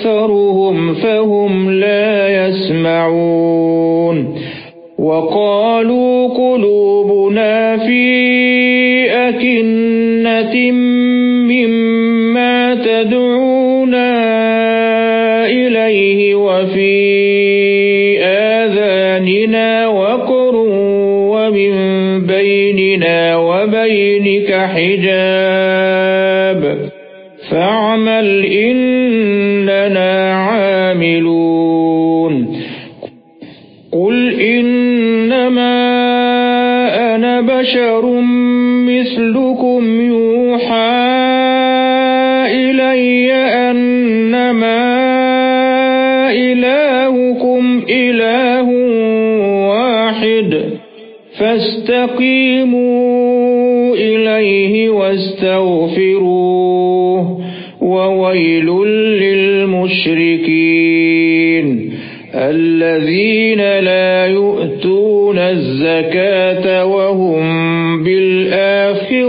أكثرهم فهم لا يسمعون. وقالوا قلوبنا مثلكم يوحى إلي أنما إلهكم إله واحد فاستقيموا إليه واستغفروه وويل للمشركين الذين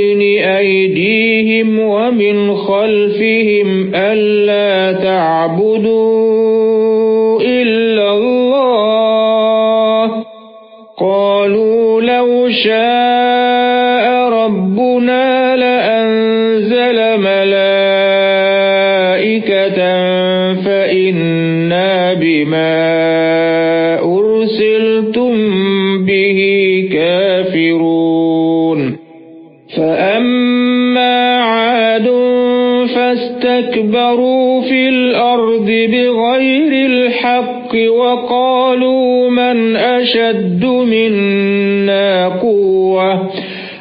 بين أيديهم ومن خلفهم ألا تعبدوا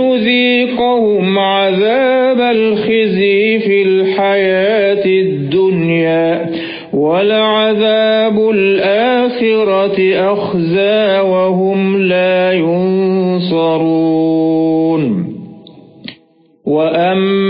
لنذيقهم عذاب الخزي في الحياة الدنيا ولعذاب الآخرة أخزى وهم لا ينصرون. وأما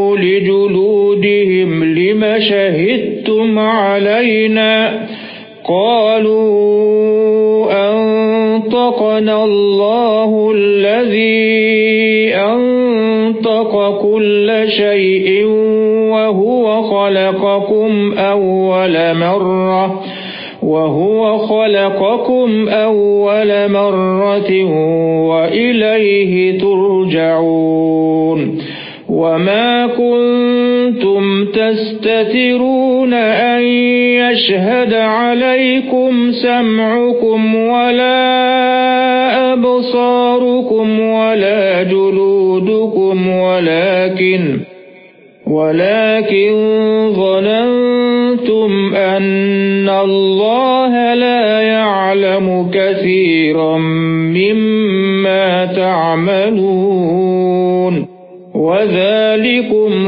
لم شهدتم علينا. قالوا أنطقنا الله الذي أنطق كل شيء وهو خلقكم أول مرة وَهُوَ خَلَقَكُمْ أَوَّلَ مَرَّةٍ وَإِلَيْهِ تُرْجَعُونَ. وَمَا كُنتُمْ تَسْتَتِرُونَ أَن يَشْهَدَ عَلَيْكُمْ سَمْعُكُمْ وَلَا أَبْصَارُكُمْ وَلَا جُلُودُكُمْ وَلَكِنْ وَلَكِنْ ظَنَنْتُمْ أَنَّ اللَّهَ لَا يَعْلَمُ كَثِيرًا مِّمَّا تَعْمَلُونَ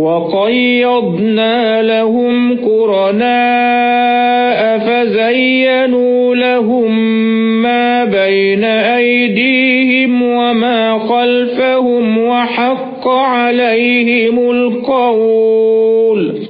وَقَيَّضْنَا لَهُمْ قُرَنَاءَ فَزَيَّنُوا لَهُم مَّا بَيْنَ أَيْدِيهِمْ وَمَا خَلْفَهُمْ وَحَقَّ عَلَيْهِمُ الْقَوْلُ.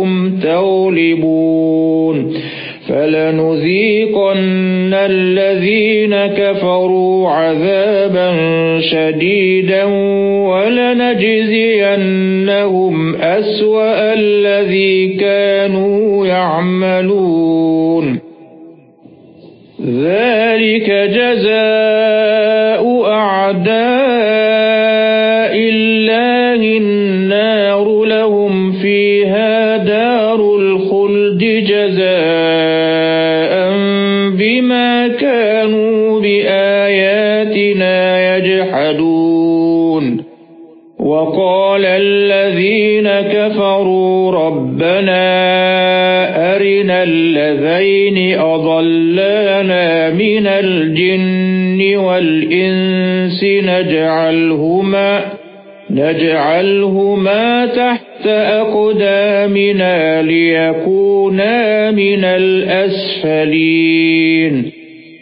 تَغْلِبُونَ فَلَنُذِيقَنَّ الَّذِينَ كَفَرُوا عَذَابًا شَدِيدًا وَلَنَجْزِيَنَّهُمْ أَسْوَأَ الَّذِي كَانُوا يَعْمَلُونَ. ذَلِكَ جَزَاءُ أَعْدَاءِ اللَّذَيْنِ أَضَلَّانَا مِنَ الْجِنِّ وَالْإِنسِ نَجْعَلْهُمَا نَجْعَلْهُمَا تَحْتَ أَقْدَامِنَا لِيَكُونَا مِنَ الْأَسْفَلِينَ.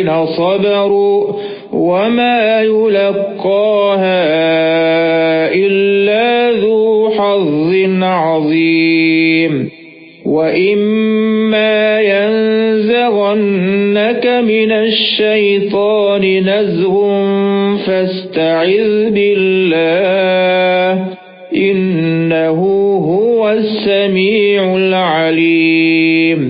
الذين صبروا وما يلقاها إلا ذو حظ عظيم. وإما ينزغنك من الشيطان نزغ فاستعذ بالله إنه هو السميع العليم.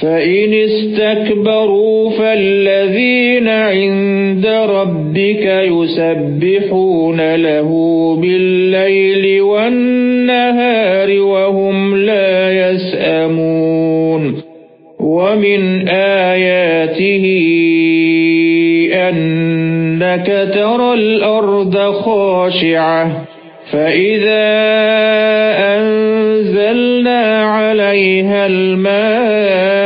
فإن استكبروا فالذين عند ربك يسبحون له بالليل والنهار وهم لا يسأمون ومن آياته أنك ترى الأرض خاشعة فإذا أنزلنا عليها الماء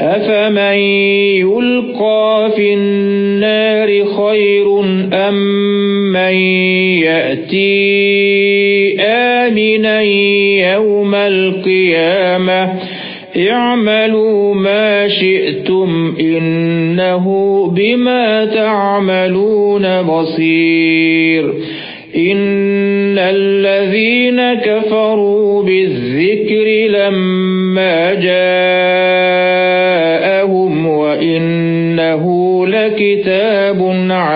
أفمن يلقى في النار خير أم من يأتي آمنا يوم القيامة اعملوا ما شئتم إنه بما تعملون بصير إن الذين كفروا بالذكر لما جاءهم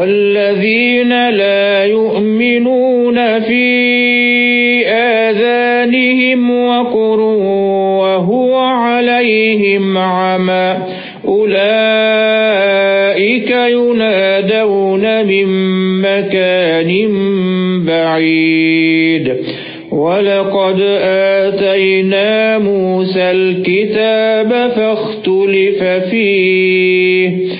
وَالَّذِينَ لَا يُؤْمِنُونَ فِي آذَانِهِمْ وَقْرٌ وَهُوَ عَلَيْهِمْ عَمًى أُولَئِكَ يُنَادَوْنَ مِن مَّكَانٍ بَعِيدٍ وَلَقَدْ آتَيْنَا مُوسَى الْكِتَابَ فَاخْتُلِفَ فِيهِ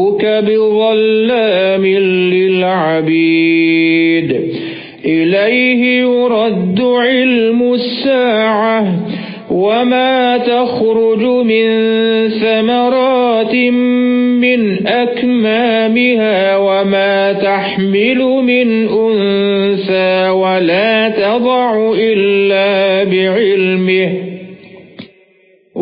بِظَلَّامٍ لِلْعَبِيدِ. إِلَيْهِ يُرَدُّ عِلْمُ السَّاعَةِ وَمَا تَخْرُجُ مِنْ ثَمَرَاتٍ مِنْ أَكْمَامِهَا وَمَا تَحْمِلُ مِنْ أُنْثَى وَلَا تَضَعُ إِلَّا بِعِلْمِهِ.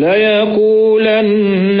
لَيَقُولَنَّ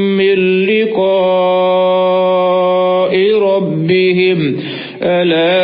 مِّن لِّقَاءِ رَبِّهِمْ. أَلَا